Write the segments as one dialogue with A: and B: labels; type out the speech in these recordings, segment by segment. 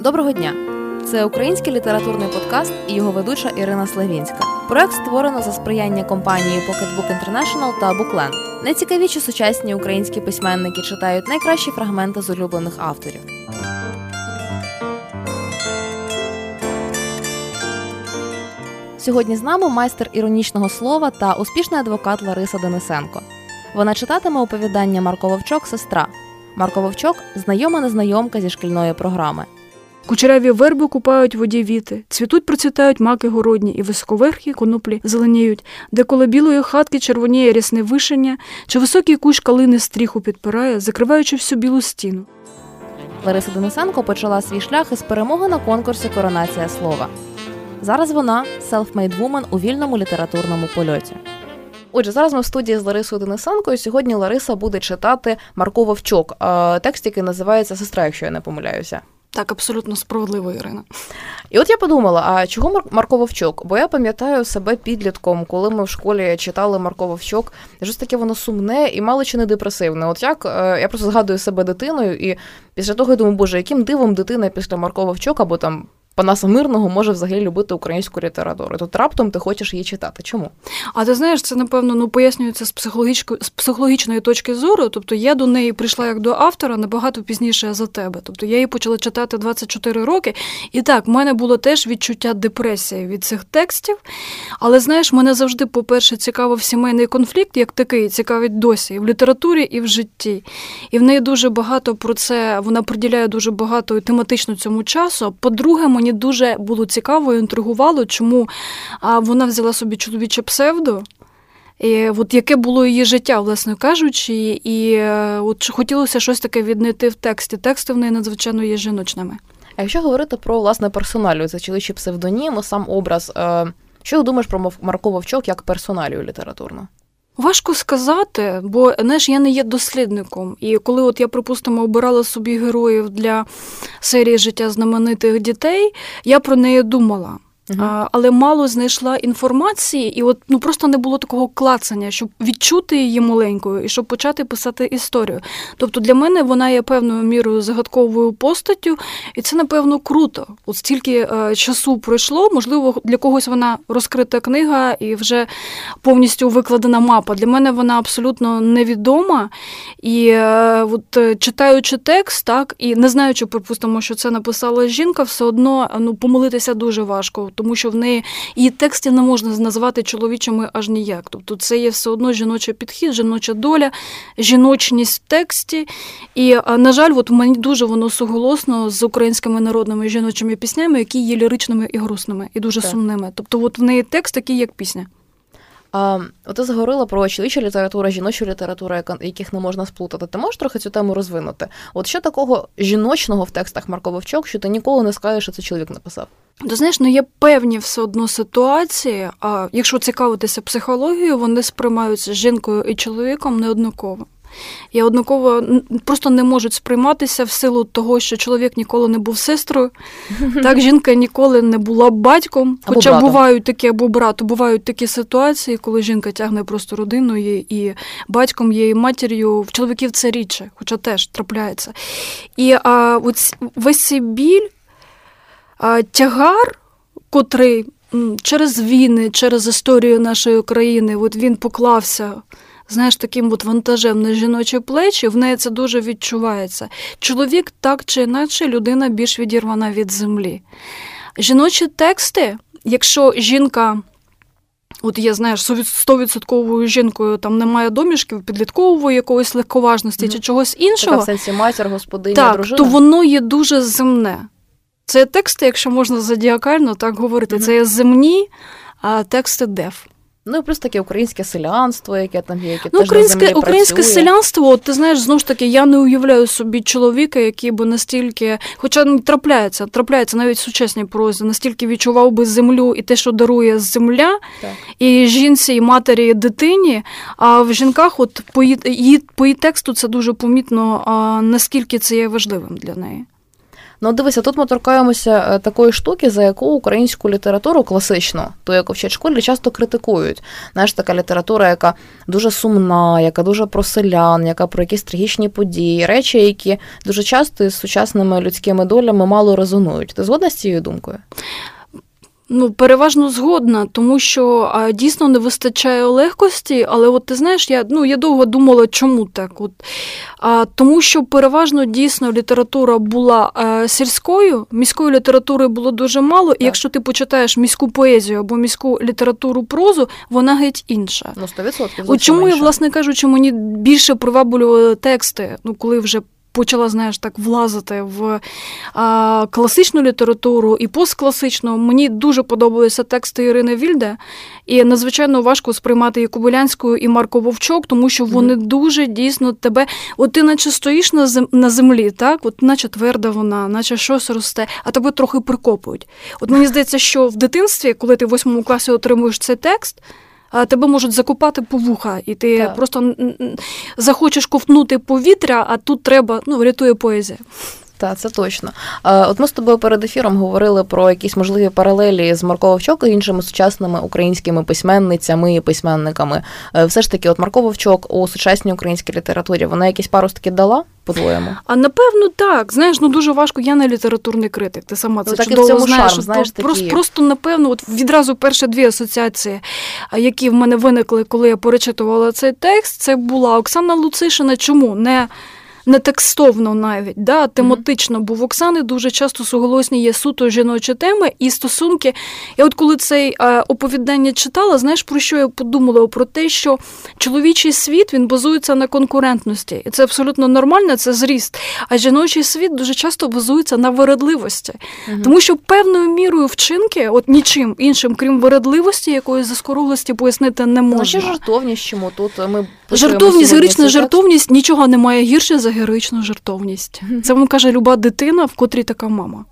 A: Доброго дня! Це український літературний подкаст і його ведуча Ірина Славінська. Проект створено за сприяння компанії Pocketbook International та Bookland. Найцікавіші сучасні українські письменники читають найкращі фрагменти з улюблених авторів. Сьогодні з нами майстер іронічного слова та успішний адвокат Лариса Денисенко. Вона читатиме оповідання Марко Вовчок Сестра. Марко Вовчок знайома незнайомка зі шкільної програми.
B: Кучеряві верби купають воді віти, цвітуть, процвітають маки городні, і високоверхі коноплі зеленіють, де коло білої хатки червоніє рясне вишення, чи високий кущ калини стріху підпирає, закриваючи всю білу стіну.
A: Лариса Денисенко почала свій шлях із перемоги на конкурсі Коронація слова. Зараз вона self-made woman у вільному літературному польоті. Отже, зараз ми в студії з Ларисою Денисенко, і сьогодні Лариса буде читати Марко Вовчок, текст, який називається Сестра, якщо я не помиляюся.
B: Так, абсолютно справедливо, Ірина.
A: І от я подумала: а чого Марко Вовчок? Бо я пам'ятаю себе підлітком, коли ми в школі читали Марко Вовчок. Щось таке воно сумне і мало чи не депресивне. От як е, я просто згадую себе дитиною, і після того я думаю, боже, яким дивом дитина після Марко Вовчок або там Панаса Мирного може взагалі любити українську літературу. Тут раптом ти хочеш її читати. Чому?
B: А ти знаєш, це напевно ну пояснюється з психологічної з психологічної точки зору. Тобто я до неї прийшла як до автора набагато пізніше за тебе. Тобто я її почала читати 24 роки, і так в мене було теж відчуття депресії від цих текстів. Але знаєш, мене завжди, по-перше, цікавив сімейний конфлікт, як такий, цікавить досі і в літературі, і в житті. І в неї дуже багато про це. Вона приділяє дуже багато тематично цьому часу. По-друге, мені дуже було цікаво і інтригувало, чому вона взяла собі чоловіче псевдо. І от Яке було її життя, власне кажучи, і е, от хотілося щось таке віднайти в тексті. Тексти в неї надзвичайно є жіночними.
A: А якщо говорити про власне персоналію, це чоловічий псевдонім, сам образ, е, що ти думаєш про Марко Вовчок як персоналію літературну?
B: Важко сказати, бо знаєш, я не є дослідником. І коли от я, припустимо, обирала собі героїв для серії життя знаменитих дітей, я про неї думала. Uh-huh. Але мало знайшла інформації, і от ну просто не було такого клацання, щоб відчути її маленькою і щоб почати писати історію. Тобто для мене вона є певною мірою загадковою постаттю, і це напевно круто. От стільки е, часу пройшло, можливо, для когось вона розкрита книга і вже повністю викладена мапа. Для мене вона абсолютно невідома. І е, от е, читаючи текст, так і не знаючи, припустимо, що це написала жінка, все одно ну помилитися дуже важко тому що в неї її текстів не можна назвати чоловічими аж ніяк. Тобто це є все одно жіночий підхід, жіноча доля, жіночність в тексті. І, на жаль, от мені дуже воно суголосно з українськими народними жіночими піснями, які є ліричними і грустними, і дуже так. сумними. Тобто, от в неї текст такий, як пісня.
A: А, ти заговорила про чоловічу літературу, жіночу літературу, яких не можна сплутати. Ти можеш трохи цю тему розвинути? От що такого жіночного в текстах Марко Вовчок, що ти ніколи не скажеш, що це чоловік написав?
B: Ти знаєш, ну є певні все одно ситуації, а якщо цікавитися психологією, вони сприймаються жінкою і чоловіком неоднаково. І однаково просто не можуть сприйматися в силу того, що чоловік ніколи не був сестрою, так жінка ніколи не була батьком.
A: Або
B: Хоча
A: братом.
B: бувають такі або брату, бувають такі ситуації, коли жінка тягне просто родиною і батьком є, і матір'ю. В чоловіків це рідше, хоча теж трапляється. І а, ось весь цей біль, а, тягар, котрий через війни, через історію нашої країни, от він поклався знаєш, таким от вантажем на жіночі плечі, в неї це дуже відчувається. Чоловік так чи інакше людина більш відірвана від землі. Жіночі тексти, якщо жінка. От я знаєш, стовідсотковою жінкою там немає домішків, підліткової якоїсь легковажності mm-hmm. чи чогось іншого.
A: Така в сенсі матір, господиня,
B: так,
A: дружина.
B: то воно є дуже земне. Це тексти, якщо можна задіакально так говорити, mm-hmm. це є земні а тексти деф.
A: Ну і плюс таке українське селянство, яке там є, яке
B: ну,
A: теж
B: українське
A: на землі
B: українське
A: працює.
B: селянство. От ти знаєш, знову ж таки, я не уявляю собі чоловіка, який би настільки, хоча не трапляється, трапляється навіть в сучасній прозі, настільки відчував би землю і те, що дарує земля,
A: так.
B: і жінці, і матері, і дитині. А в жінках, от по її, по її тексту, це дуже помітно, а, наскільки це є важливим для неї.
A: Ну, дивися, тут ми торкаємося е, такої штуки, за яку українську літературу класичну, ту, яку вчать школі, часто критикують. Знаєш, така література, яка дуже сумна, яка дуже про селян, яка про якісь трагічні події, речі, які дуже часто із сучасними людськими долями мало резонують. Ти згодна з цією думкою?
B: Ну, переважно згодна, тому що а, дійсно не вистачає легкості, але от ти знаєш, я ну я довго думала, чому так. От, а, Тому що переважно дійсно література була а, сільською, міської літератури було дуже мало, так. і якщо ти почитаєш міську поезію або міську літературу прозу, вона геть інша.
A: Ну, 100%.
B: От чому я, власне кажучи, мені більше приваблювали тексти, ну коли вже почала, знаєш, так влазити в а, класичну літературу і посткласичну. Мені дуже подобаються тексти Ірини Вільде, і надзвичайно важко сприймати і Кобилянську, і Марко Вовчок, тому що вони mm-hmm. дуже дійсно тебе. От ти наче стоїш на зем... на землі, так, от наче тверда вона, наче щось росте, а тебе трохи прикопують. От мені здається, що в дитинстві, коли ти в восьмому класі отримуєш цей текст тебе можуть закопати по вуха, і ти так. просто захочеш ковтнути повітря, а тут треба ну, рятує поезія.
A: Так, це точно. От ми з тобою перед ефіром говорили про якісь можливі паралелі з Марко Вовчок і іншими сучасними українськими письменницями і письменниками. Е, все ж таки, от Марко Вовчок у сучасній українській літературі вона якісь паростки дала, по-твоєму?
B: А напевно, так. Знаєш, ну дуже важко. Я не літературний критик. Ти сама це ну, чудово і в цьому знаєш. Шарм, знаєш такі... Просто, просто напевно, от відразу перші дві асоціації, які в мене виникли, коли я перечитувала цей текст, це була Оксана Луцишина. Чому не? Не текстовно навіть, да, тематично, бо в Оксани дуже часто суголосні є суто жіночі теми і стосунки. Я от коли цей е, оповідання читала, знаєш, про що я подумала? Про те, що чоловічий світ він базується на конкурентності, і це абсолютно нормально, це зріст. А жіночий світ дуже часто базується на вередливості, угу. тому що певною мірою вчинки, от нічим іншим, крім вередливості, якоїсь заскоруглості пояснити не можна. Ну,
A: ще жартовність чому тут ми
B: жартовність, героїчна жартовність нічого немає гірше за героїчну жартовність. Це вам каже люба дитина, в котрій така мама.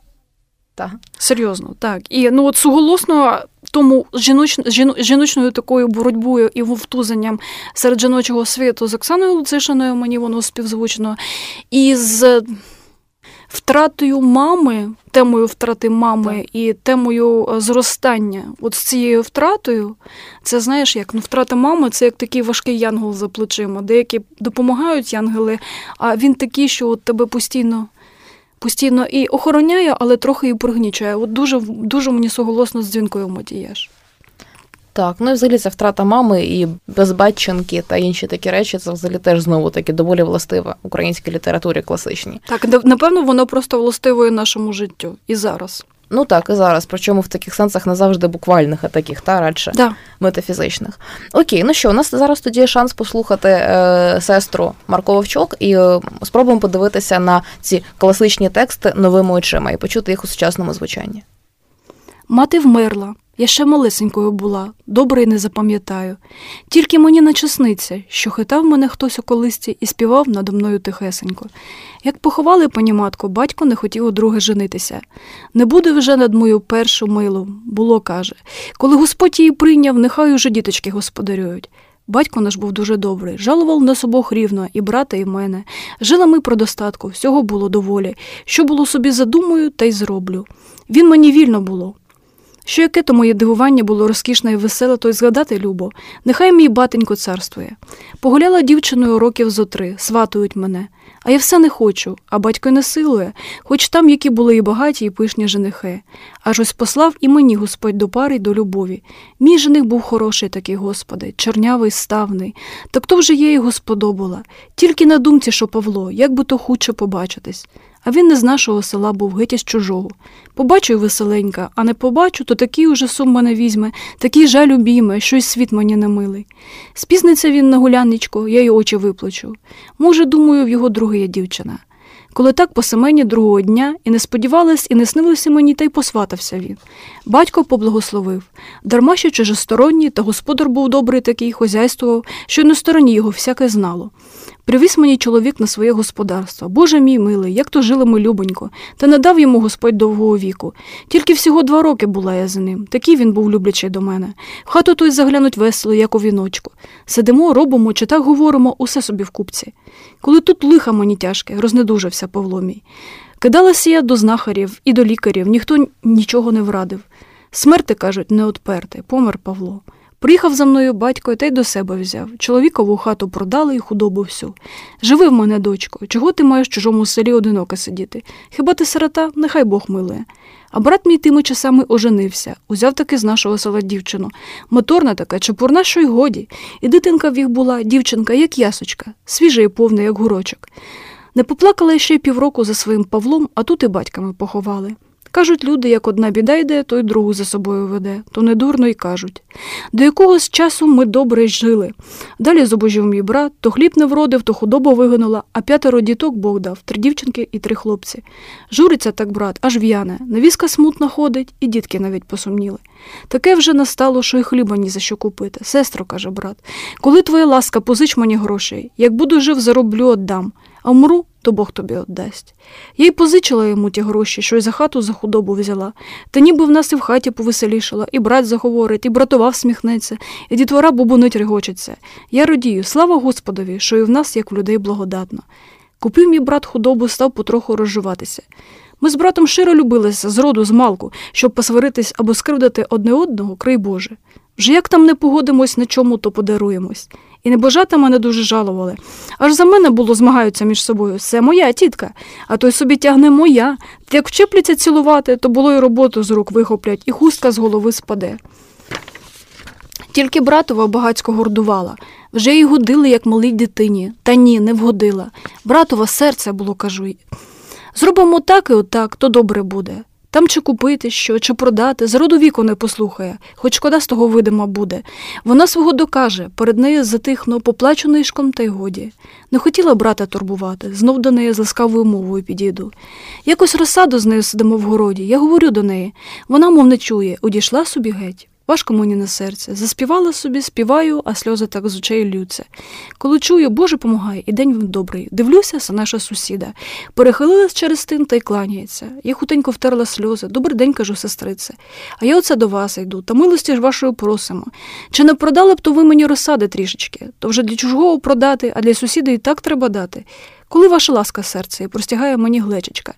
A: Так.
B: Серйозно, так. І ну от суголосно тому жіноч, жіно, жіночною такою боротьбою і вовтузанням серед жіночого світу з Оксаною Луцишиною, мені воно співзвучно, і з втратою мами, темою втрати мами так. і темою е, зростання. От з цією втратою, це знаєш, як ну, втрата мами це як такий важкий янгол за плечима. Деякі допомагають янгели, а він такий, що от тебе постійно. Постійно і охороняє, але трохи і пригнічує. От дуже дуже мені суголосно з дзвінкою мотієш.
A: Так, ну і взагалі ця втрата мами і безбатченки та інші такі речі, це взагалі теж знову таки доволі властиве українській літературі класичній.
B: Так, напевно, воно просто властиве нашому життю і зараз.
A: Ну так, і зараз, причому в таких сенсах не завжди буквальних, а таких, та радше
B: да.
A: метафізичних. Окей, ну що, у нас зараз тоді є шанс послухати е, сестру Марко Вовчок і е, спробуємо подивитися на ці класичні тексти новими очима і почути їх у сучасному звучанні.
B: Мати вмерла. Я ще малесенькою була, добре й не запам'ятаю. Тільки мені начесниться, що хитав мене хтось у колисці і співав надо мною тихесенько. Як поховали пані матку, батько не хотів удруге женитися. Не буде вже над мою першу милу, було, каже. Коли Господь її прийняв, нехай уже діточки господарюють. Батько наш був дуже добрий, жалував нас обох рівно, і брата, і мене. Жили ми про достатку, всього було доволі. Що було собі задумаю, та й зроблю. Він мені вільно було. Що яке то моє дивування було розкішне і веселе, то й згадати любо, нехай мій батенько царствує. Погуляла дівчиною років зо три, сватують мене. А я все не хочу, а батько й не хоч там, які були і багаті, і пишні женихи. Аж ось послав і мені Господь до пари й до любові. Мій жених був хороший такий, Господи, чорнявий, ставний. Так то вже я його сподобала. Тільки на думці, що Павло, як би то хуче побачитись. А він не з нашого села був геть із чужого. Побачу й веселенька, а не побачу, то такий уже сум мене візьме, такий жаль обійме, що й світ мені не милий. Спізниться він на гуляничко, я й очі виплачу. Може, думаю, в його друга є дівчина. Коли так по семені другого дня і не сподівалась, і не снилося мені, та й посватався він. Батько поблагословив. Дарма що чужосторонній, та господар був добрий такий, хозяйствував, що на стороні його всяке знало. Привіз мені чоловік на своє господарство. Боже мій милий, як то жили ми любонько, та не дав йому Господь довгого віку. Тільки всього два роки була я за ним. Такий він був люблячий до мене. В хату той заглянуть весело, як у віночку. Сидимо, робимо чи так говоримо, усе собі в купці. Коли тут лиха мені тяжке, рознедужався. Розгубився Павло. Кидалася я до знахарів і до лікарів, ніхто нічого не врадив. Смерти, кажуть, не отперти, помер Павло. Приїхав за мною батько та й до себе взяв. Чоловікову хату продали і худобу всю. Живи в мене, дочко, чого ти маєш в чужому селі одиноко сидіти? Хіба ти сирота? Нехай Бог милує. А брат мій тими часами оженився, узяв таки з нашого села дівчину. Моторна така, чепурна, що й годі. І дитинка в їх була, дівчинка, як ясочка, свіжа і повна, як гурочок. Не поплакала ще й півроку за своїм Павлом, а тут і батьками поховали. Кажуть люди, як одна біда йде, то й другу за собою веде, то недурно й кажуть. До якогось часу ми добре жили. Далі зубожив мій брат, то хліб не вродив, то худобу вигинула, а п'ятеро діток Бог дав, три дівчинки і три хлопці. Журиться так брат, аж в'яне, невістка смутно ходить, і дітки навіть посумніли. Таке вже настало, що й хліба ні за що купити. Сестро, каже брат, коли твоя ласка, позич мені грошей, як буду жив, зароблю, отдам, а вмру, то Бог тобі отдасть. Я й позичила йому ті гроші, що й за хату за худобу взяла. Та ніби в нас і в хаті повеселішала, і брат заговорить, і братова всміхнеться, і дітвора бубонить регочеться. Я радію, слава Господові, що і в нас, як в людей, благодатно. Купив мій брат худобу, став потроху розживатися. Ми з братом щиро любилися з роду, з малку, щоб посваритись або скривдити одне одного, край Боже. Вже як там не погодимось на чому, то подаруємось. І небожата мене дуже жалували. Аж за мене було змагаються між собою. Це моя тітка, а той собі тягне моя. Як вчепляться цілувати, то було й роботу з рук вихоплять, і хустка з голови спаде. Тільки братова багацько гордувала. Вже й годили, як малій дитині. Та ні, не вгодила. Братова серце було, кажу. Зробимо так і отак, то добре буде. Там чи купити що, чи продати, з роду віку не послухає, хоч шкода з того видима буде. Вона свого докаже, перед нею затихну, поплачу нишком, та й годі. Не хотіла брата турбувати, знов до неї з ласкавою мовою підійду. Якось розсаду з нею сидимо в городі, я говорю до неї. Вона, мов не чує, одійшла собі геть. Важко мені на серце. Заспівала собі, співаю, а сльози так з очей лються. Коли чую, Боже помагай, і день добрий. Дивлюся, це наша сусіда. Перехилилась через тин та й кланяється. Я хутенько втерла сльози. Добрий день, кажу, сестрице. А я оце до вас йду, та милості ж вашої просимо. Чи не продали б то ви мені розсади трішечки? То вже для чужого продати, а для сусіда і так треба дати. Коли ваша ласка серце, і простягає мені глечечка.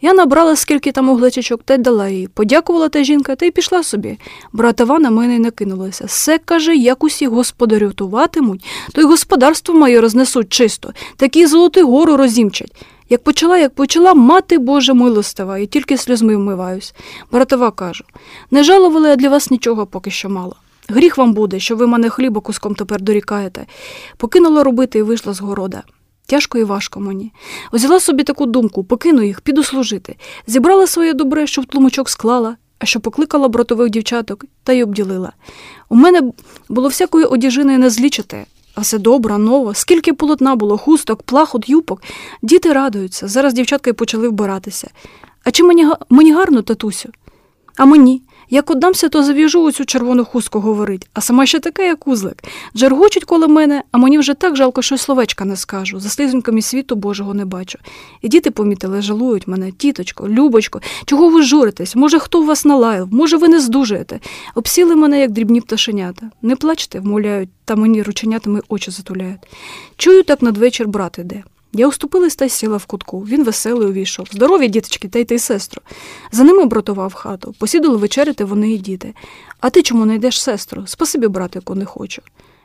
B: Я набрала скільки там углечечок та й дала їй. Подякувала та жінка та й пішла собі. Братова на мене й накинулася. Все, каже, як усі господарюватимуть, то й господарство моє рознесуть чисто, такі золоти гору розімчать. Як почала, як почала, мати Божа милостива, і тільки сльозми вмиваюсь. Братова кажу, не жалувала я для вас нічого поки що мало. Гріх вам буде, що ви мене хліба куском тепер дорікаєте. Покинула робити і вийшла з города. Тяжко і важко мені. Взяла собі таку думку, покину їх, піду служити. Зібрала своє добре, що в тлумачок склала, а що покликала братових дівчаток та й обділила. У мене було всякої одіжини не злічити, а все добре, ново, скільки полотна було, хусток, плахот, юпок. Діти радуються. Зараз дівчатка й почали вбиратися. А чи мені, мені гарно, татусю? А мені? Як отдамся, то зав'яжу оцю червону хустку говорить, а сама ще така, як узлик. Джергочуть коло мене, а мені вже так жалко, що й словечка не скажу. За слізоньками світу Божого не бачу. І діти помітили, жалують мене, тіточко, любочко, чого ви журитесь? Може, хто вас налаяв, може, ви не здужуєте. Обсіли мене, як дрібні пташенята. Не плачте, вмовляють, та мені рученятами очі затуляють. Чую, так надвечір брат іде. Я уступилась та сіла в кутку. Він веселий увійшов. Здорові, діточки, та й ти, сестру. За ними братував хату. Посідали вечеряти вони і діти. А ти чому не йдеш, сестру? Спасибі, братику, не хочу.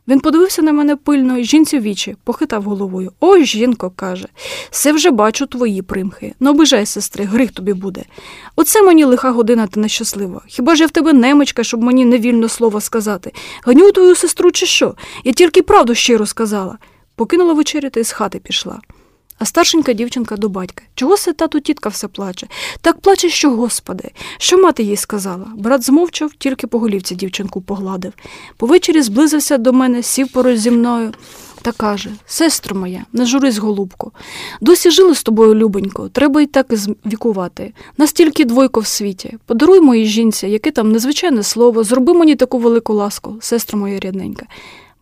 B: Він подивився на мене пильно і жінці вічі, похитав головою. Ой, жінко, каже, все вже бачу твої примхи. Не обижай, сестри, гріх тобі буде. Оце мені лиха година та нещаслива. Хіба ж я в тебе немочка, щоб мені невільно слово сказати? Ганю твою сестру, чи що? Я тільки правду щиро сказала. Покинула вечеряти і з хати пішла. А старшенька дівчинка до батька. Чого се тату тітка все плаче? Так плаче, що господи. Що мати їй сказала? Брат змовчав, тільки по голівці дівчинку погладив. Повечері зблизився до мене, сів поруч зі мною та каже: Сестро моя, не журись, голубко. Досі жили з тобою, любонько, треба й так вікувати. Настільки двойко в світі. Подаруй моїй жінці, яке там незвичайне слово, зроби мені таку велику ласку, сестра моя рідненька.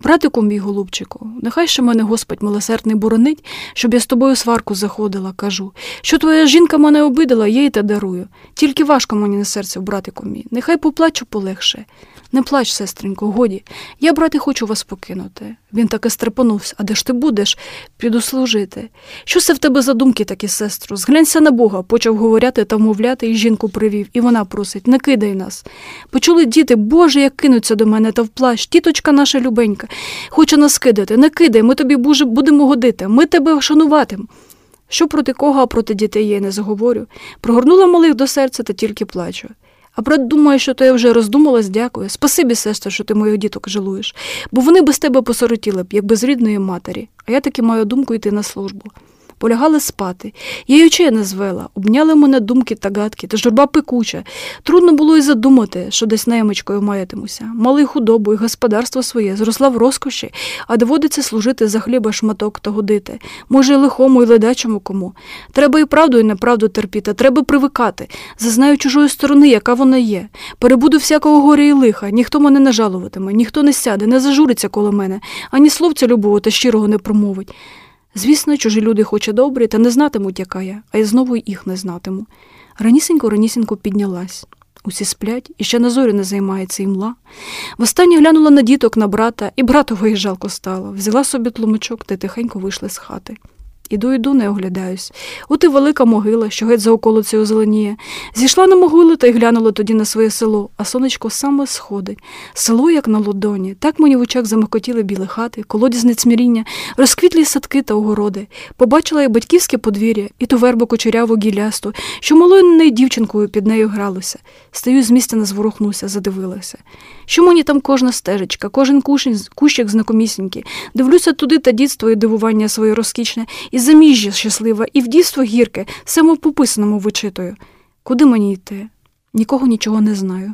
B: Братику мій голубчику, нехай ще мене Господь милосердний боронить, щоб я з тобою сварку заходила, кажу. Що твоя жінка мене обидала, я їй те дарую. Тільки важко мені на серце, братику мій. Нехай поплачу полегше. Не плач, сестренько, годі. Я, брате, хочу вас покинути. Він таки стрепонувся. А де ж ти будеш? Піду служити. Що це в тебе за думки такі, сестру? Зглянься на Бога, почав говоряти та вмовляти, і жінку привів, і вона просить не кидай нас. Почули діти, Боже, як кинуться до мене та в плащ. Тіточка наша любенька, хоче нас кидати. Не кидай, ми тобі Боже, будемо годити, ми тебе шануватим. Що проти кого, а проти дітей я не заговорю. Прогорнула малих до серця та тільки плачу. А брат думає, що то я вже роздумалась, дякую. Спасибі, сестро, що ти моїх діток жалуєш, бо вони без тебе посоротіли б, як без рідної матері, а я таки маю думку йти на службу. Полягали спати. Я й очей не звела, обняли мене думки та гадки, та журба пекуча. Трудно було й задумати, що десь наймичкою маятимуся. Мали худобу і господарство своє, зросла в розкоші, а доводиться служити за хліба шматок та годити. Може, й лихому, і ледачому кому. Треба і правду, і неправду терпіти, треба привикати. Зазнаю чужої сторони, яка вона є. Перебуду всякого горя і лиха, ніхто мене не жалуватиме, ніхто не сяде, не зажуриться коло мене, ані словця любого та щирого не промовить. Звісно, чужі люди хоче добрі, та не знатимуть, яка я, а я знову їх не знатиму. Ранісенько, ранісенько піднялась. Усі сплять, і ще на зорі не займається імла. Востаннє глянула на діток, на брата, і братової жалко стало. Взяла собі тлумачок та тихенько вийшла з хати. Іду, іду, не оглядаюсь. От і велика могила, що геть за околицею зеленіє. Зійшла на могилу та й глянула тоді на своє село, а сонечко саме сходить. Село, як на лодоні. Так мені в очах замикотіли білі хати, колодязне цміріння, розквітлі садки та огороди. Побачила і батьківське подвір'я, і ту вербу кучеряву гілясту, що малою дівчинкою під нею гралося. Стою з місця не зворухнуся, задивилася. Що мені там кожна стежечка, кожен кущик знакомісінький. Дивлюся туди та дітство і дивування своє розкішне, і заміжжя щаслива, і в дійство гірке, все мов по писаному вичитую. Куди мені йти? Нікого нічого не знаю.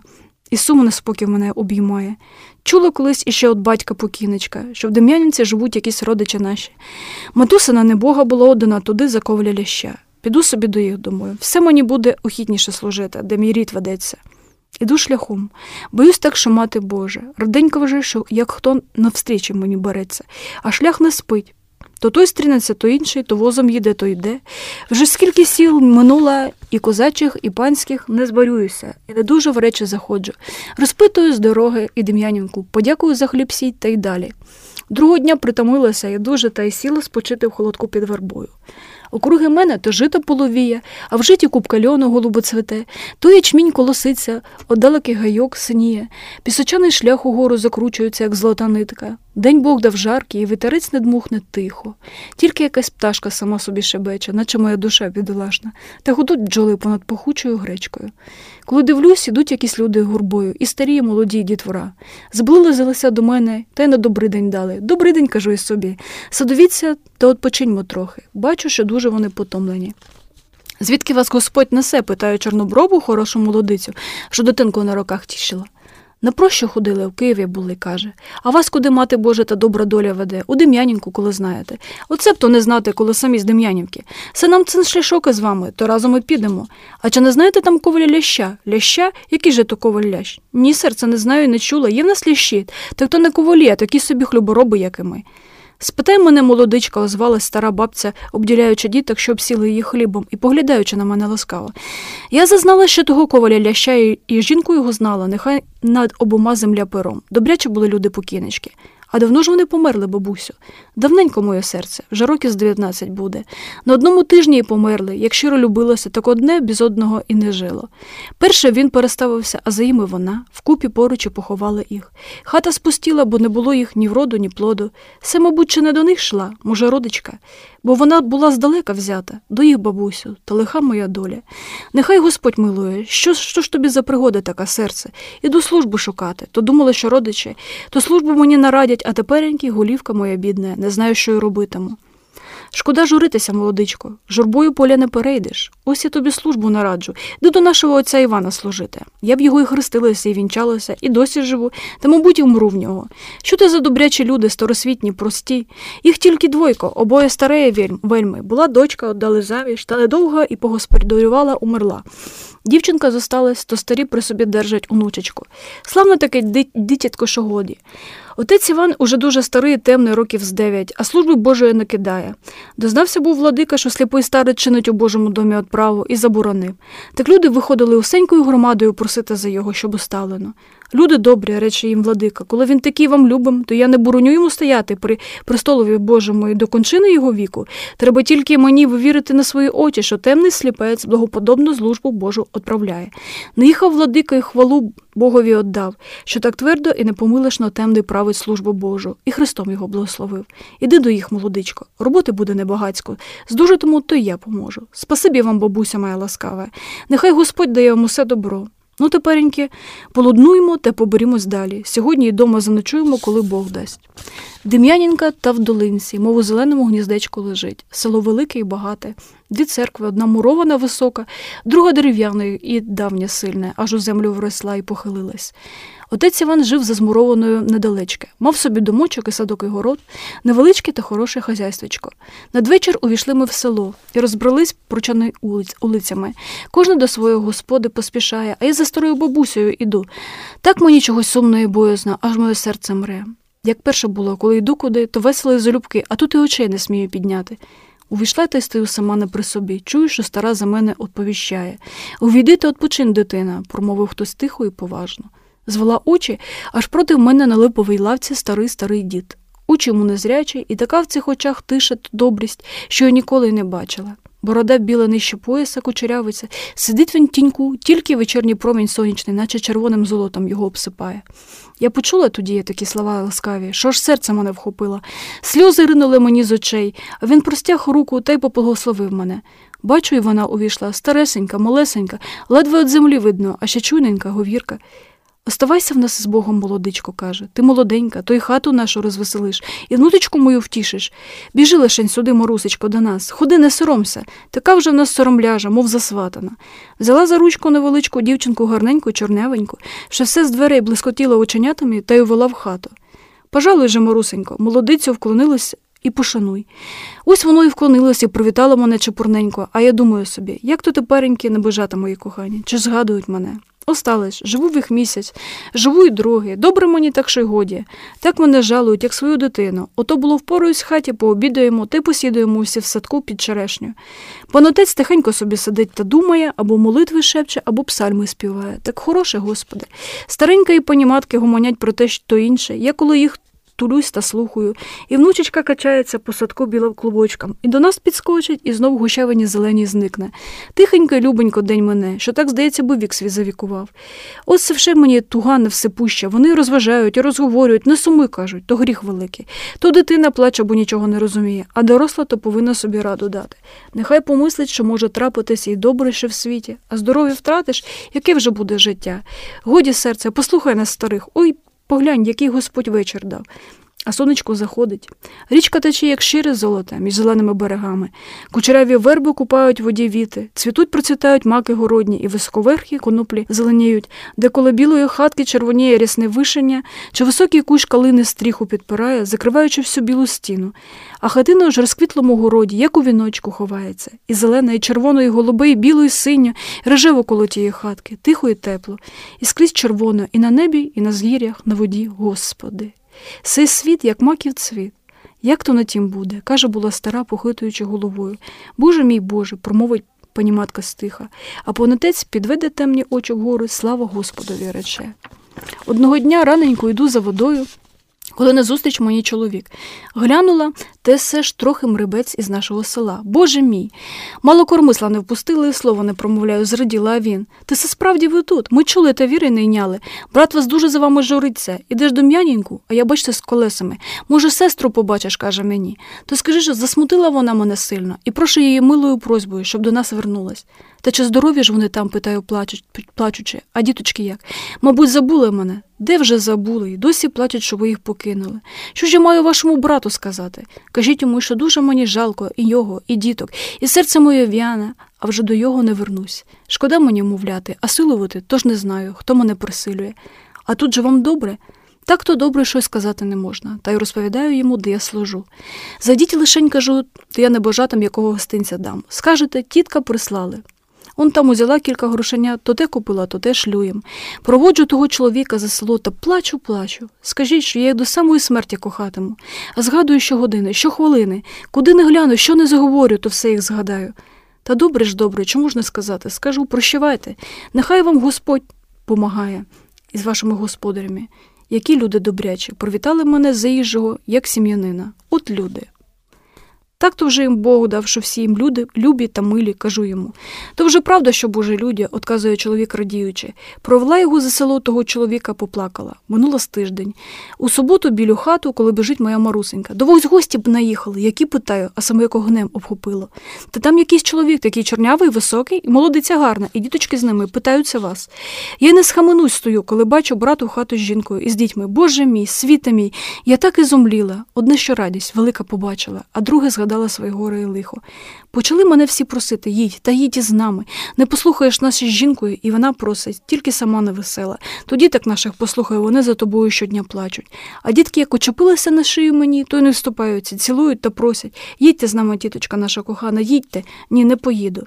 B: І суму неспокій мене обіймає. Чула колись іще от батька покійничка, що в Дем'янівці живуть якісь родичі наші. Матусина небога була одна туди за ковля ляща. Піду собі до їх думаю. Все мені буде охітніше служити, де мій рід ведеться. Іду шляхом. Боюсь так, що мати Боже. Роденько вже, що як хто навстрічі мені береться, а шлях не спить. То той стрінеться, то інший, то возом їде, то йде. Вже скільки сіл минула і козачих, і панських не збарююся, і не дуже в речі заходжу. Розпитую з дороги і Дем'янівку, подякую за хліб сіть та й далі. Другого дня притомилася і дуже та й сіла спочити в холодку під вербою. Округи мене то жито половіє, а в житі купка льону голубо цвете, то ячмінь колоситься, одалекий гайок синіє, пісочаний шлях угору закручується, як золота нитка. День Бог дав жаркий, і вітерець не дмухне тихо. Тільки якась пташка сама собі шебече, наче моя душа бідолашна, та гудуть бджоли понад пахучою гречкою. Коли дивлюсь, ідуть якісь люди гурбою, і старі, і молоді, і дітвора. Зблилися до мене, та й на добрий день дали. Добрий день, кажу і собі. Садовіться та odpoчиньмо трохи. Бачу, що дуже вони потомлені. Звідки вас Господь несе? питаю чорноброву хорошу молодицю, що дитинку на руках тішила. На прощо ходили, в Києві були, каже. А вас куди мати Божа та добра доля веде? У Дем'янівку, коли знаєте. Оце б то не знати, коли самі з Дем'янівки. Це нам цин шляшок із вами, то разом і підемо. А чи не знаєте там коваля ляща? Ляща? Який же то коваль лящ? Ні, серце не знаю не чула. Є в нас лящі. Так то не ковалі, а такі собі хлюбороби, як і ми. Спитай мене, молодичка, озвалась стара бабця, обділяючи діток, що обсіли її хлібом, і поглядаючи на мене ласкаво. Я зазнала що того коваля ляща, і і жінку його знала, нехай над обома земля пером. Добряче були люди покінечки. А давно ж вони померли, бабусю. Давненько моє серце, вже років з 19 буде. На одному тижні й померли, як щиро любилося, так одне без одного і не жило. Перше він переставився, а за їм вона, вкупі поруч і поховали їх. Хата спустіла, бо не було їх ні вроду, ні плоду. Все, мабуть, чи не до них йшла, може, родичка, бо вона була здалека взята, до їх бабусю, та лиха моя доля. Нехай Господь милує, що, що ж тобі за пригода така серце? Іду службу шукати. То думала, що родичі, то службу мені нарадять, а тепереньки голівка моя бідна, не знаю, що й робитиму. Шкода журитися, молодичко, журбою поля не перейдеш. Ось я тобі службу нараджу. Де до нашого отця Івана служити. Я б його і хрестилася, і вінчалася, і досі живу, та, мабуть, і вмру в нього. Що ти за добрячі люди, старосвітні, прості? Їх тільки двойко, обоє стареє вельми. Була дочка, отдали завіж, та недовго і погосподарювала, умерла. Дівчинка зосталась, то старі при собі держать онучечку. Славно таке дитятко, що годі. Отець Іван уже дуже старий, темний, років з дев'ять, а служби Божої не кидає. Дознався був владика, що сліпий старець чинить у Божому домі отправу, і заборонив. Так люди виходили усенькою громадою просити за його, щоб усталено. Люди добрі, рече їм владика, коли він такий вам любим, то я не бороню йому стояти при престолові Божому і до кончини його віку. Треба тільки мені вивірити на свої очі, що темний сліпець благоподобну службу Божу отправляє. Не їхав владика і хвалу Богові отдав, що так твердо і непомилишно темний править службу Божу, і Христом його благословив. Іди до їх, молодичко, роботи буде небагацько. Здужитиму, то й я поможу. Спасибі вам, бабуся моя ласкава. Нехай Господь дає вам усе добро. Ну, тепереньки, полуднуємо та поберімось далі. Сьогодні й дома заночуємо, коли Бог дасть. Дем'янінка та в долинці, мов у зеленому гніздечку лежить. Село велике і багате. Дві церкви, одна мурована висока, друга дерев'яна і давня сильна, аж у землю вросла і похилилась. Отець Іван жив за змурованою недалечке, мав собі домочок і садок і город, невеличке та хороше хазяйствечко. Надвечір увійшли ми в село і розбрались прочани улиць, улицями. Кожен до своєї господи поспішає, а я за старою бабусею іду. Так мені чогось сумно і боязно, аж моє серце мре. Як перше було, коли йду куди, то весело і залюбки, а тут і очей не смію підняти. Увійшла та й стою сама не при собі. Чую, що стара за мене отповіщає. Увійди та отпочин, дитина, промовив хтось тихо і поважно. Звела очі, аж проти мене на липовій лавці старий старий дід. Очі йому незрячі, і така в цих очах тиша та добрість, що я ніколи не бачила. Борода біла нижче пояса кучерявиця, сидить він тіньку, тільки вечірній промінь сонячний, наче червоним золотом його обсипає. Я почула тоді такі слова ласкаві, що ж серце мене вхопило. Сльози ринули мені з очей, а він простяг руку та й попогословив мене. Бачу, і вона увійшла старесенька, малесенька, ледве від землі видно, а ще чуйненька, говірка. Оставайся в нас з Богом, молодичко, каже. Ти молоденька, то й хату нашу розвеселиш, і внучечку мою втішиш. Біжи лишень сюди, Марусечко, до нас. Ходи, не соромся. Така вже в нас соромляжа, мов засватана. Взяла за ручку невеличку дівчинку гарненьку, чорневеньку, що все з дверей блискотіло оченятами та й увела в хату. Пожалуй же, Марусенько, молодицю вклонилася і пошануй. Ось воно і вклонилося і привітало мене чепурненько, а я думаю собі, як то тепереньки небожата мої кохані, чи згадують мене? Осталось, живу в їх місяць, живу й другий. Добре мені так що й годі. Так мене жалують, як свою дитину. Ото було впоруюсь хаті, пообідаємо та й посідаємо усі в садку під черешню. Панотець тихенько собі сидить та думає, або молитви шепче, або псальми співає. Так хороше, Господи. Старенька і паніматки гомонять про те, що інше. Я коли їх тулюсь та слухаю, і внучечка качається по садку білим клубочком, і до нас підскочить, і знов гущавині зелені зникне. Тихенько й любенько день мене, що так, здається, би вік свій завікував. Ось це все мені туга не всепуща. Вони розважають і розговорюють, не сумуй, кажуть, то гріх великий. То дитина плаче, бо нічого не розуміє, а доросла то повинна собі раду дати. Нехай помислить, що може трапитися і добре ще в світі, а здоров'я втратиш, яке вже буде життя. Годі серце, послухай нас старих, ой, Поглянь, який Господь вечір дав. А сонечко заходить. Річка тече, як щире золото, між зеленими берегами. Кучеряві верби купають в воді віти, цвітуть, процвітають маки городні, і високоверхі коноплі зеленіють, де коло білої хатки червоніє рясне вишення, чи високий кущ калини стріху підпирає, закриваючи всю білу стіну. А хатина ж розквітлому городі, як у віночку, ховається, і зелена, і червоно, і голубе, і біло, і синьо, і рожево коло тієї хатки, тихо і тепло, і скрізь червоно, і на небі, і на згір'ях, на воді, Господи. Сей світ, як маків цвіт. Як то на тім буде, каже була стара, похитуючи головою. Боже мій Боже, промовить паніматка стиха, а понатець підведе темні очі вгору, слава Господові рече. Одного дня раненько йду за водою, коли назустріч мені чоловік. Глянула, те все ж трохи мребець із нашого села. Боже мій. Мало кормисла не впустили, і слова не промовляю, зраділа він. Ти все справді ви тут. Ми чули та віри не йняли. Брат вас дуже за вами журиться. Ідеш до м'яніньку, а я бачите з колесами. Може, сестру побачиш, каже мені. То скажи, що засмутила вона мене сильно, і прошу її милою просьбою, щоб до нас вернулась. Та чи здорові ж вони там, питаю, плачучи, а діточки як? Мабуть, забули мене. Де вже забули, і досі плачуть, що ви їх покинули. Що ж я маю вашому брату сказати? Кажіть йому, що дуже мені жалко і його, і діток, і серце моє в'яне, а вже до його не вернусь. Шкода мені мовляти, а силувати тож не знаю, хто мене присилює. А тут же вам добре? Так то добре щось сказати не можна, та й розповідаю йому, де я служу. Зайдіть лишень, кажу, то я небожатам якого гостинця дам. Скажете, тітка прислали. Он там узяла кілька грошенят, то те купила, то те шлюєм. Проводжу того чоловіка за село та плачу, плачу. Скажіть, що я їх до самої смерті кохатиму. А згадую щогодини, щохвилини. Куди не гляну, що не заговорю, то все їх згадаю. Та добре ж добре, чому ж не сказати? Скажу, прощавайте, нехай вам Господь помагає. із вашими господарями, які люди добрячі, привітали мене заїжджого, як сім'янина. От люди. Так то вже їм Богу дав, що всі їм люди любі та милі, кажу йому. То вже правда, що Боже люди, отказує чоловік радіючи. Провела його за село того чоловіка, поплакала. Минуло з тиждень. У суботу білю хату, коли біжить моя марусенька. До вось гості б наїхали, які питаю, а саме як огнем обхопило. Та там якийсь чоловік, такий чорнявий, високий, і молодиця гарна, і діточки з ними питаються вас. Я не схаменусь стою, коли бачу брату хату з жінкою і з дітьми. Боже мій, світа мій, я так і зумліла. Одне що радість, велика побачила, а друге згадала своє горе і лихо. Почали мене всі просити, їдь, та їдь із нами. Не послухаєш нас із жінкою, і вона просить, тільки сама не весела. То діток наших послухай, вони за тобою щодня плачуть. А дітки, як очепилися на шию мені, то й не вступаються, цілують та просять. Їдьте з нами, тіточка наша кохана, їдьте. Ні, не поїду.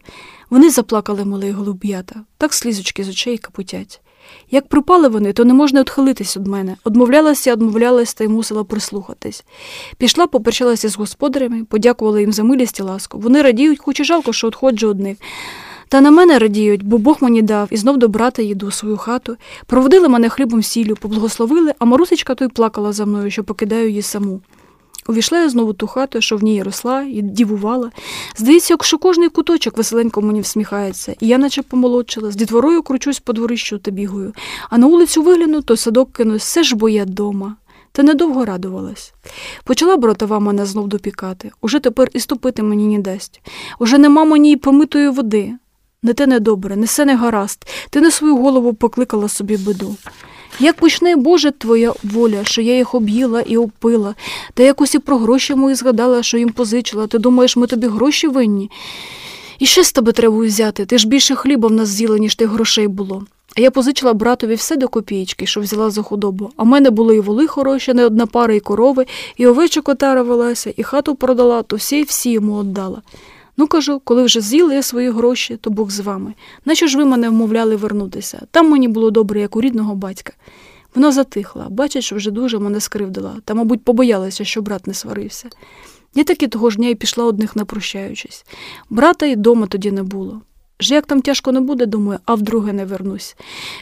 B: Вони заплакали, малий голуб'ята, так слізочки з очей капутять. Як припали вони, то не можна відхилитись від мене. Одмовлялася, одмовлялась та й мусила прислухатись. Пішла, поперчалася з господарями, подякувала їм за милість і ласку. Вони радіють, хоч і жалко, що відходжу одних. Та на мене радіють, бо Бог мені дав, і знов до брата їду у свою хату. Проводили мене хлібом сіллю, поблагословили, а Марусечка той плакала за мною, що покидаю її саму. Увійшла я знову ту хату, що в ній росла і дівувала. Здається, якщо кожний куточок веселенько мені всміхається, і я наче помолодшила, з дітворою кручусь по дворищу та бігаю, а на вулицю вигляну, то садок кинусь, все ж бо я дома. Та недовго радувалась. Почала братова мене знов допікати. Уже тепер і ступити мені не дасть. Уже нема мені й помитої води. Не те недобре, не все не гаразд. Ти на свою голову покликала собі біду. Як почне, Боже, твоя воля, що я їх об'їла і опила, та якось і про гроші мої згадала, що їм позичила, ти думаєш, ми тобі гроші винні? І ще з тебе треба взяти, ти ж більше хліба в нас з'їла, ніж тих грошей було. А я позичила братові все до копійки, що взяла за худобу. А в мене були і воли хороші, не одна пара, і корови, і овечок отара велася, і хату продала, то всі всі йому віддала. Ну, кажу, коли вже з'їли я свої гроші, то Бог з вами. Наче ж ви мене вмовляли вернутися. Там мені було добре, як у рідного батька. Вона затихла, бачить, що вже дуже мене скривдила, та, мабуть, побоялася, що брат не сварився. Я таки того ж дня й пішла одних напрощаючись. Брата й дома тоді не було. Ж як там тяжко не буде, думаю, а вдруге не вернусь.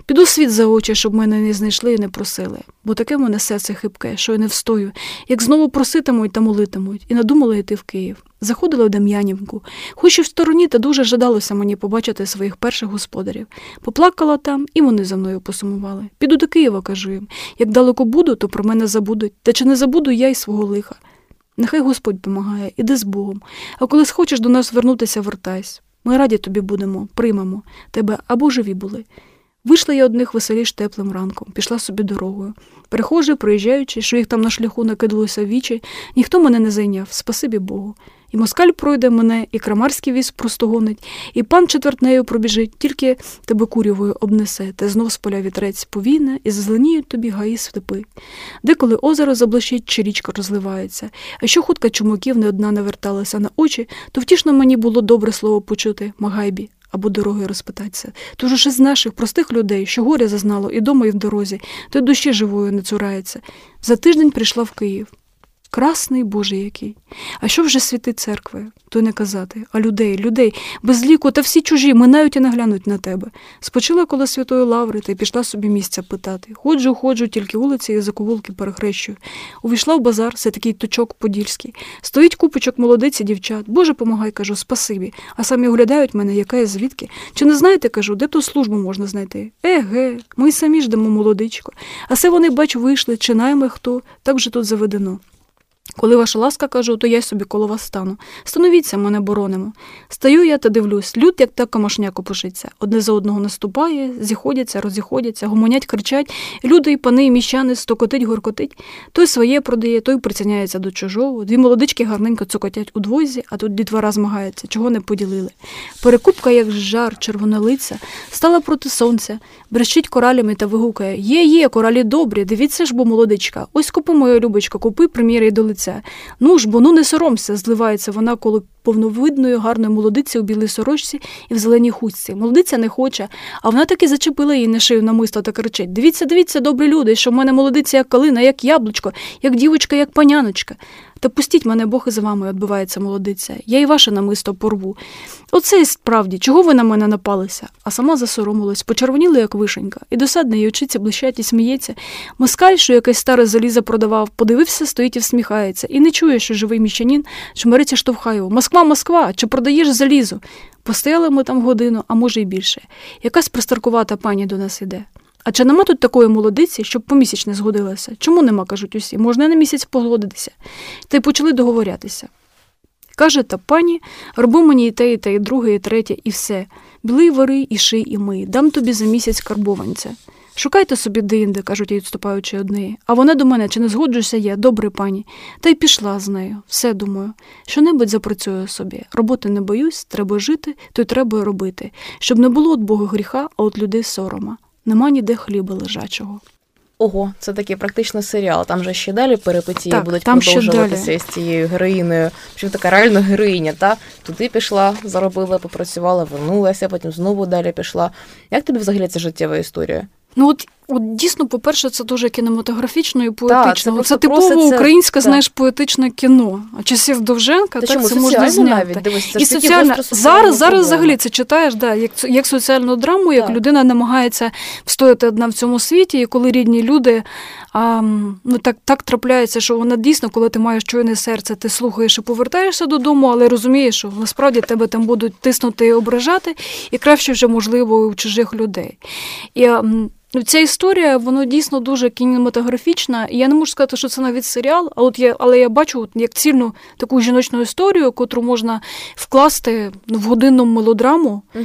B: Піду світ за очі, щоб мене не знайшли і не просили, бо таке в мене серце хибке, що я не встою, як знову проситимуть та молитимуть, і надумала йти в Київ. Заходила в Дем'янівку, хоч і в стороні, та дуже жадалося мені побачити своїх перших господарів. Поплакала там, і вони за мною посумували. Піду до Києва, кажу їм. Як далеко буду, то про мене забудуть. Та чи не забуду я й свого лиха? Нехай Господь помагає, іди з Богом. А коли схочеш до нас вернутися, вертайся. Ми раді тобі будемо, приймемо тебе або живі були. Вийшла я одних веселіш теплим ранком, пішла собі дорогою. Перехожі, проїжджаючи, що їх там на шляху накидалося вічі, ніхто мене не зайняв, спасибі Богу. І москаль пройде мене, і крамарський віз простогонить, і пан четвертнею пробіжить, тільки тебе курявою обнесе, та знов з поля вітрець повійне, і зазеленіють тобі гаї степи. Деколи озеро заблищить, чи річка розливається. А що хутка чумаків не одна не верталася на очі, то втішно мені було добре слово почути Магайбі. Або дорогою розпитатися. Тож уж із наших простих людей, що горе зазнало і дома, і в дорозі, то й душі живою не цурається. За тиждень прийшла в Київ. Красний Боже який. А що вже світи церкви? То не казати, а людей, людей, без ліку та всі чужі минають і наглянуть на тебе. Спочила коло святої лаври та й пішла собі місця питати. Ходжу, ходжу, тільки вулиці і закувулки перехрещую. Увійшла в базар, це такий точок подільський. Стоїть купочок молодиці дівчат. Боже, помагай, кажу, спасибі. А самі оглядають мене, яка я звідки. Чи не знаєте, кажу, де ту службу можна знайти? Еге, ми й самі ждемо молодичко. А це вони, бач, вийшли, чи найме хто, так вже тут заведено. Коли ваша ласка, кажу, то я собі коло вас стану. Становіться, ми не боронимо. Стаю я та дивлюсь, люд, як та камашня копошиться. Одне за одного наступає, зіходяться, розіходяться, гомонять, кричать. Люди і пани, і міщани стокотить, горкотить. Той своє продає, той приціняється до чужого. Дві молодички гарненько цокотять у двозі, а тут дітвора змагається, чого не поділили. Перекупка, як жар, червонолиця, стала проти сонця, брещить коралями та вигукає Є, є, коралі добрі, дивіться ж, бо молодичка. Ось купи, моя любочка, купи, приміряй до лиця. Ну ж, бо ну не соромся, зливається вона коло повновидної, гарної молодиці у білій сорочці і в зеленій хустці. Молодиця не хоче, а вона таки зачепила її на шию намисто та кричить Дивіться, дивіться, добрі люди, що в мене молодиця як калина, як яблучко, як дівочка, як паняночка. Та пустіть мене Бог із вами, відбивається молодиця. Я і ваше намисто порву. Оце і справді, чого ви на мене напалися? А сама засоромилась, почервоніла, як вишенька, і досадна її очиці блищать і сміється. Москаль, що якесь старе залізо продавав, подивився, стоїть і всміхається, і не чує, що живий міщанін чмириться штовхає. Москва, Москва, чи продаєш залізо? Постояли ми там годину, а може й більше. Якась пристаркувата пані до нас іде. А чи нема тут такої молодиці, щоб помісяч не згодилася? Чому нема, кажуть усі, можна на місяць погодитися. Та й почали договорятися. Каже та пані, роби мені і те, і те, і друге, і третє, і все. Білий вари, і ший, і мий, дам тобі за місяць карбованця. Шукайте собі деінде, кажуть, їй відступаючи однієї. А вона до мене, чи не згоджуся я, добре пані, та й пішла з нею. Все думаю, що небудь запрацюю собі. Роботи не боюсь, треба жити, то й треба робити, щоб не було от Бога гріха, а от людей сорома. Нема ніде хліба лежачого.
A: Ого, це такий практично серіал. Там же ще далі перипетії
B: Так,
A: будуть
B: там ще
A: продовжуватися
B: далі.
A: з цією героїною. Що така реально героїня, та туди пішла, заробила, попрацювала, вернулася, потім знову далі пішла. Як тобі взагалі ця життєва історія?
B: Ну от, от дійсно, по-перше, це дуже кінематографічно і поетично.
A: це
B: це, типово
A: проситься-
B: українське, знаєш, поетичне кіно. А часів Довженка,
A: Та
B: так
A: чому
B: це можна зняти.
A: навіть дивись, це
B: і соціальна зараз, зараз взагалі це читаєш, да, як, як соціальну драму, як
A: Так.
B: людина намагається встояти одна в цьому світі, і коли рідні люди. А, ну так, так трапляється, що вона дійсно, коли ти маєш чуйне серце, ти слухаєш і повертаєшся додому, але розумієш, що насправді тебе там будуть тиснути і ображати, і краще вже можливо у чужих людей. І ну, ця історія, воно дійсно дуже кінематографічна. І я не можу сказати, що це навіть серіал, а от я, але я бачу от, як цільну таку жіночну історію, котру можна вкласти ну, в годинну мелодраму.
A: Угу.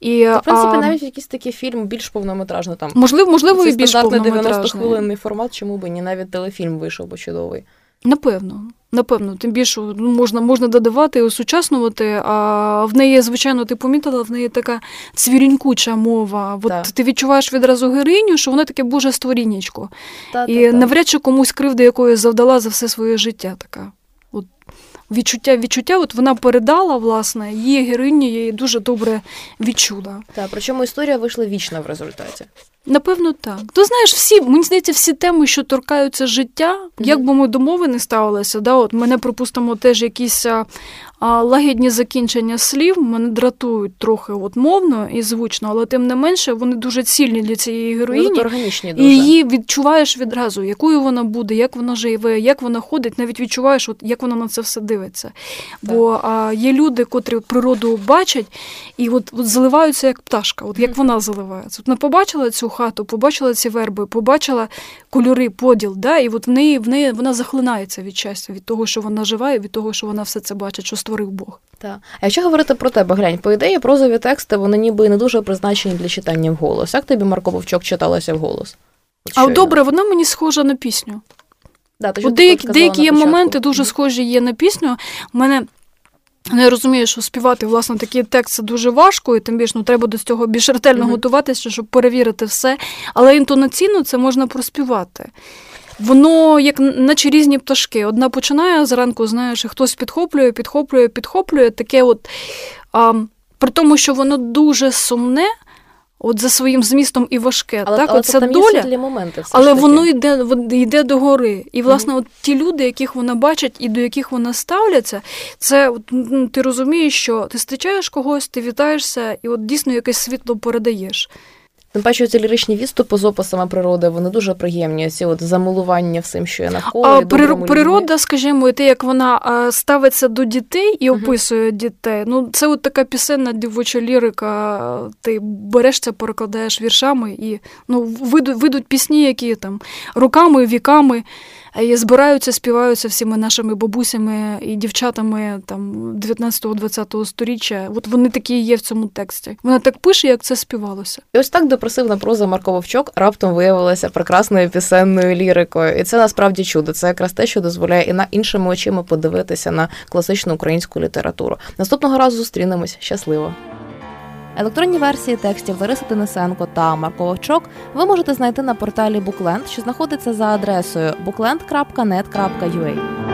B: І,
A: В принципі,
B: а,
A: навіть якийсь такий фільм більш повнометражний там.
B: можливо, можливо,
A: Це
B: і більш
A: стандартний
B: повнометражний.
A: 90-хвилинний формат, чому би ні, навіть телефільм вийшов би чудовий.
B: Напевно, напевно, тим більше ну, можна, можна додавати і осучаснювати. А в неї, звичайно, ти помітила, в неї така цвірінькуча мова. От
A: Так.
B: ти відчуваєш відразу героїню, що вона таке боже створіннячко.
A: Та,
B: І навряд чи комусь кривди якої завдала за все своє життя така. От відчуття, відчуття, от вона передала, власне, її героїня її дуже добре відчула.
A: та, причому історія вийшла вічна в результаті.
B: Напевно, так. Ти знаєш, всі, мені здається, всі теми, що торкаються життя, як би ми до мови не ставилися, да, от мене, припустимо, теж якісь а, а, лагідні закінчення слів мене дратують трохи от мовно і звучно, але тим не менше вони дуже цільні для цієї героїні.
A: тут органічні дуже.
B: І її відчуваєш відразу, якою вона буде, як вона живе, як вона ходить, навіть відчуваєш, от, як вона на це все дивиться. Бо а, є люди, котрі природу бачать і от, от заливаються як пташка, от як
A: Мгм.
B: вона заливається. От вона побачила цю хату, побачила ці верби, побачила кольори, поділ, да, і от в неї, в неї вона захлинається від щастя, від того, що вона жива, і від того, що вона все це бачить, що створив Бог.
A: Та. А якщо говорити про тебе, глянь, по ідеї, прозові тексти, вони ніби не дуже призначені для читання вголос. Як тобі Марко Вовчок читалося вголос? От
B: А добре, вона мені схожа на пісню.
A: Да, ж
B: От деякі, деякі є моменти дуже схожі є на пісню. У мене ну, я розумію, що співати власне такий текст це дуже важко, і тим більше ну, треба до цього більш ретельно
A: Мгм.
B: готуватися, щоб перевірити все. Але інтонаційно це можна проспівати. Воно як наче різні пташки. Одна починає зранку, знаєш, і хтось підхоплює, підхоплює, підхоплює. Таке от а, при тому, що воно дуже сумне, от за своїм змістом і важке.
A: Але,
B: так,
A: але
B: оця
A: там
B: доля.
A: є моменти. Все
B: Але воно йде, йде до гори. І, власне, от ті люди, яких вона бачить і до яких вона ставляться, це от, ти розумієш, що ти зустрічаєш когось, ти вітаєшся, і от дійсно якесь світло передаєш.
A: Тим паче ці ліричні відступи з описами природи, вони дуже приємні. Ці от замилування всім, що я навколо.
B: А при, природа, скажімо, і те, як вона а, ставиться до дітей і описує дітей. Ну, це от така пісенна дівоча лірика. Ти береш це, перекладаєш віршами, і ну, вийдуть, видуть пісні, які там руками, віками. Е, І збираються, співаються всіми нашими бабусями і дівчатами там 19-20 сторіччя. От вони такі є в цьому тексті. Вона так пише, як це співалося.
A: І ось так депресивна проза Марко Вовчок раптом виявилася прекрасною пісенною лірикою. І це насправді чудо. Це якраз те, що дозволяє і на іншими очима подивитися на класичну українську літературу. Наступного разу зустрінемось. Щасливо! Електронні версії текстів Лариси Денисенко та Марко Вовчок ви можете знайти на порталі Bookland, що знаходиться за адресою bookland.net.ua.